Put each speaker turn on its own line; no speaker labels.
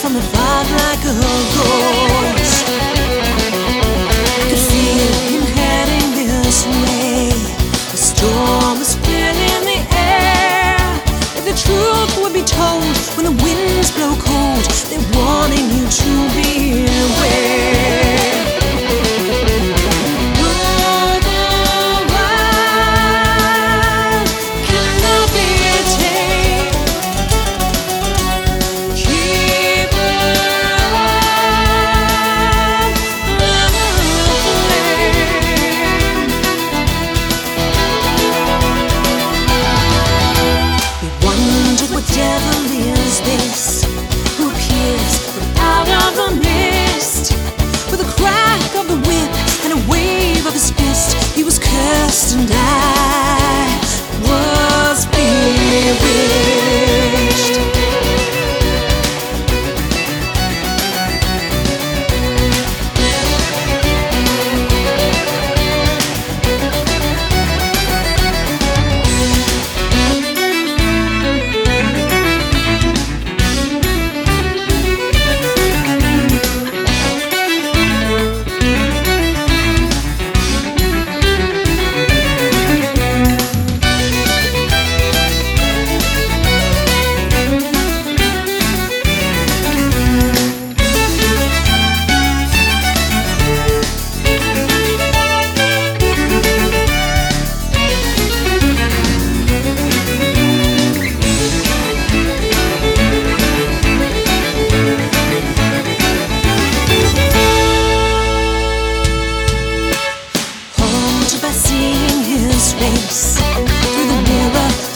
from the fog like a gold. space through the mirror.